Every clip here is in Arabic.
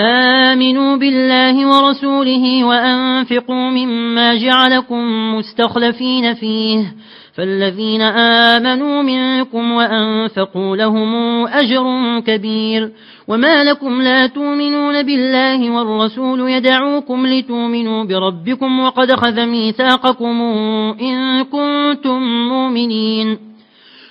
آمنوا بالله ورسوله وأنفقوا مما جعلكم مستخلفين فيه. فالذين آمنوا منكم وأنفقوا لهم أجر كبير. وما لكم لا تؤمنون بالله والرسول يدعوكم لتؤمنوا بربكم وقد خذ ميثاقكم إن كنتم مؤمنين.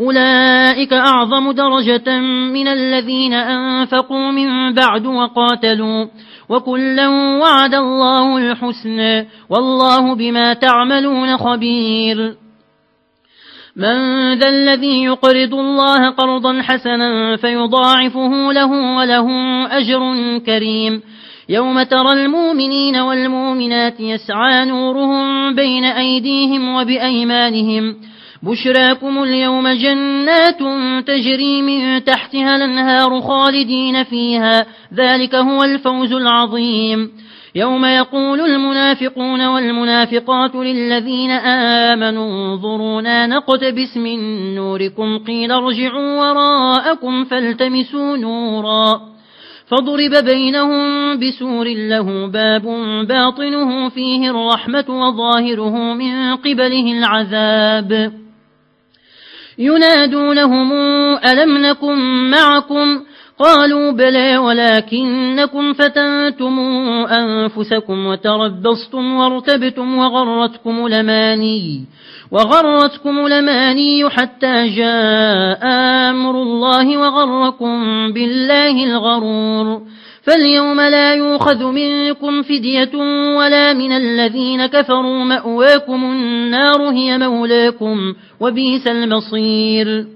أولئك أعظم درجة من الذين أنفقوا من بعد وقاتلوا وكلا وعد الله الحسن والله بما تعملون خبير. من ذا الذي يقرض الله قرضا حسنا فيضاعفه له وله أجر كريم. يوم ترى المؤمنين والمؤمنات يسعى نورهم بين أيديهم وبأيمانهم بشراكم اليوم جنات تجري من تحتها الأنهار خالدين فيها. ذلك هو الفوز العظيم. يوم يقول المنافقون والمنافقات للذين آمنوا انظرونا نقتبس من نوركم قيل ارجعوا وراءكم فالتمسوا نورا. فضرب بينهم بسور له باب باطنه فيه الرحمة وظاهره من قبله العذاب. ينادونهم ألم نكن معكم قالوا بلى ولكنكم فتنتم أنفسكم وتربصتم وارتبتم وغرتكم لماني وغرتكم لماني حتى جاء أمر الله وغركم بالله الغرور فاليوم لا يوخذ منكم فدية ولا من الذين كفروا مأواكم النار هي مولاكم وبيس المصير